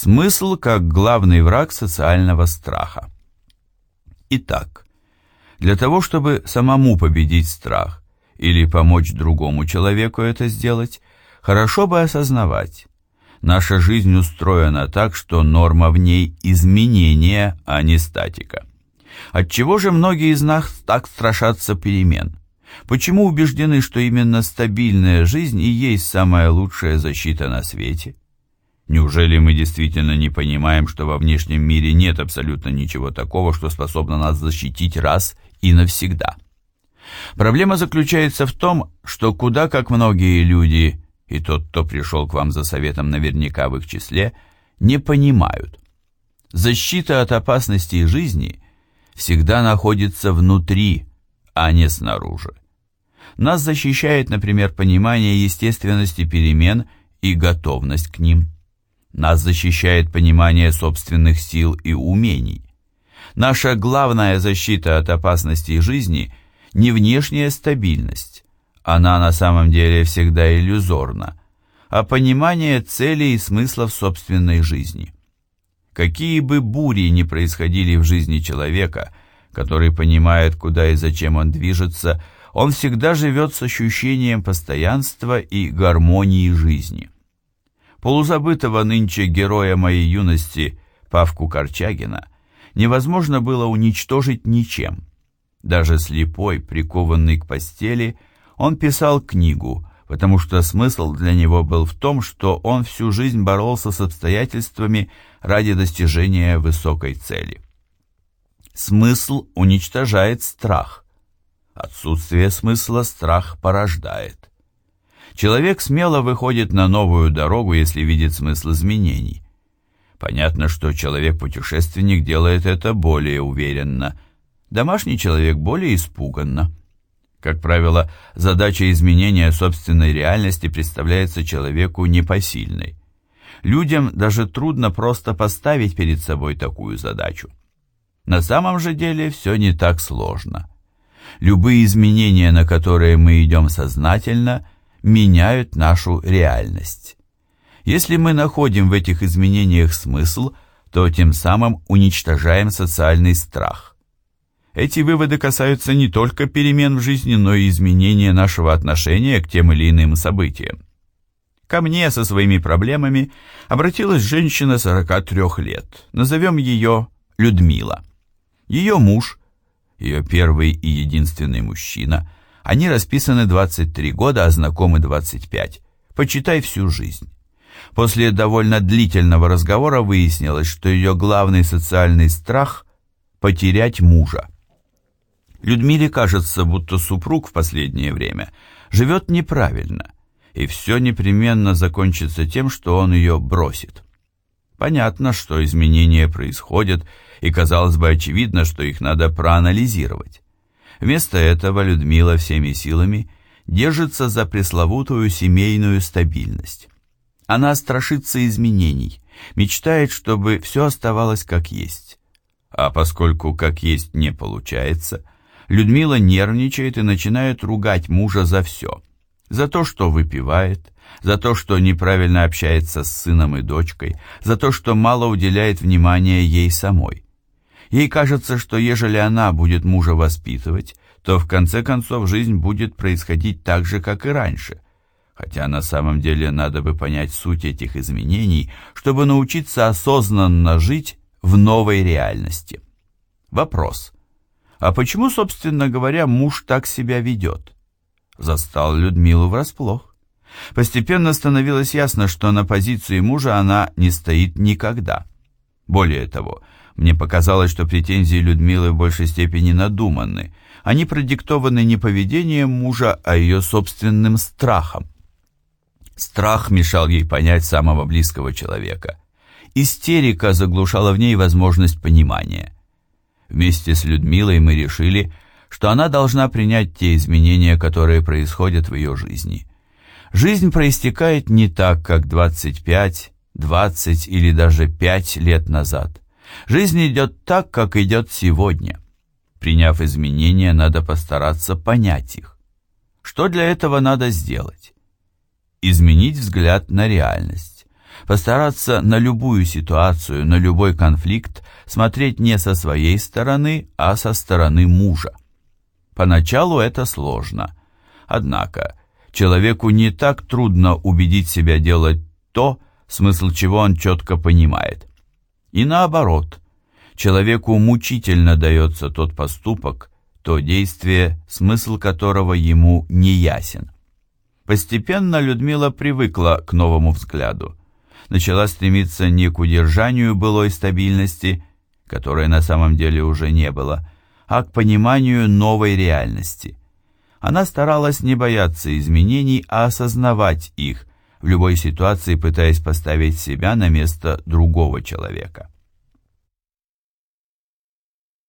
Смысл как главный враг социального страха. Итак, для того, чтобы самому победить страх или помочь другому человеку это сделать, хорошо бы осознавать, наша жизнь устроена так, что норма в ней изменения, а не статика. Отчего же многие из нас так страшатся перемен? Почему убеждены, что именно стабильная жизнь и есть самая лучшая защита на свете? Неужели мы действительно не понимаем, что во внешнем мире нет абсолютно ничего такого, что способно нас защитить раз и навсегда? Проблема заключается в том, что куда как многие люди, и тот, кто пришел к вам за советом наверняка в их числе, не понимают. Защита от опасностей жизни всегда находится внутри, а не снаружи. Нас защищает, например, понимание естественности перемен и готовность к ним. Нас защищает понимание собственных сил и умений. Наша главная защита от опасностей жизни не внешняя стабильность, она на самом деле всегда иллюзорна, а понимание целей и смыслов собственной жизни. Какие бы бури ни происходили в жизни человека, который понимает, куда и зачем он движется, он всегда живет с ощущением постоянства и гармонии жизни полузабытого нынче героя моей юности Павку Корчагина невозможно было уничтожить ничем. Даже слепой, прикованный к постели, он писал книгу, потому что смысл для него был в том, что он всю жизнь боролся с обстоятельствами ради достижения высокой цели. Смысл уничтожает страх. Отсутствие смысла страх порождает. Человек смело выходит на новую дорогу, если видит смысл изменений. Понятно, что человек-путешественник делает это более уверенно. Домашний человек более испуганно. Как правило, задача изменения собственной реальности представляется человеку непосильной. Людям даже трудно просто поставить перед собой такую задачу. На самом же деле все не так сложно. Любые изменения, на которые мы идем сознательно – меняют нашу реальность. Если мы находим в этих изменениях смысл, то тем самым уничтожаем социальный страх. Эти выводы касаются не только перемен в жизни, но и изменения нашего отношения к тем или иным событиям. Ко мне со своими проблемами обратилась женщина 43 лет, назовем ее Людмила. Ее муж, ее первый и единственный мужчина – они расписаны 23 года, а знакомы 25. Почитай всю жизнь. После довольно длительного разговора выяснилось, что ее главный социальный страх – потерять мужа. Людмиле кажется, будто супруг в последнее время живет неправильно, и все непременно закончится тем, что он ее бросит. Понятно, что изменения происходят, и казалось бы очевидно, что их надо проанализировать. Вместо этого Людмила всеми силами держится за пресловутую семейную стабильность. Она страшится изменений, мечтает, чтобы все оставалось как есть. А поскольку как есть не получается, Людмила нервничает и начинает ругать мужа за все. За то, что выпивает, за то, что неправильно общается с сыном и дочкой, за то, что мало уделяет внимания ей самой. Ей кажется, что ежели она будет мужа воспитывать, то в конце концов жизнь будет происходить так же, как и раньше. Хотя на самом деле надо бы понять суть этих изменений, чтобы научиться осознанно жить в новой реальности. Вопрос. А почему, собственно говоря, муж так себя ведет? Застал Людмилу врасплох. Постепенно становилось ясно, что на позиции мужа она не стоит никогда. Более того, мне показалось, что претензии Людмилы в большей степени надуманы. Они продиктованы не поведением мужа, а ее собственным страхом. Страх мешал ей понять самого близкого человека. Истерика заглушала в ней возможность понимания. Вместе с Людмилой мы решили, что она должна принять те изменения, которые происходят в ее жизни. Жизнь проистекает не так, как 25, 20 или даже 5 лет назад. Жизнь идет так, как идет сегодня. Приняв изменения, надо постараться понять их. Что для этого надо сделать? Изменить взгляд на реальность. Постараться на любую ситуацию, на любой конфликт смотреть не со своей стороны, а со стороны мужа. Поначалу это сложно. Однако, человеку не так трудно убедить себя делать то, смысл чего он четко понимает. И наоборот, человеку мучительно дается тот поступок, то действие, смысл которого ему не ясен. Постепенно Людмила привыкла к новому взгляду. Начала стремиться не к удержанию былой стабильности, которой на самом деле уже не было, а к пониманию новой реальности. Она старалась не бояться изменений, а осознавать их, в любой ситуации пытаясь поставить себя на место другого человека.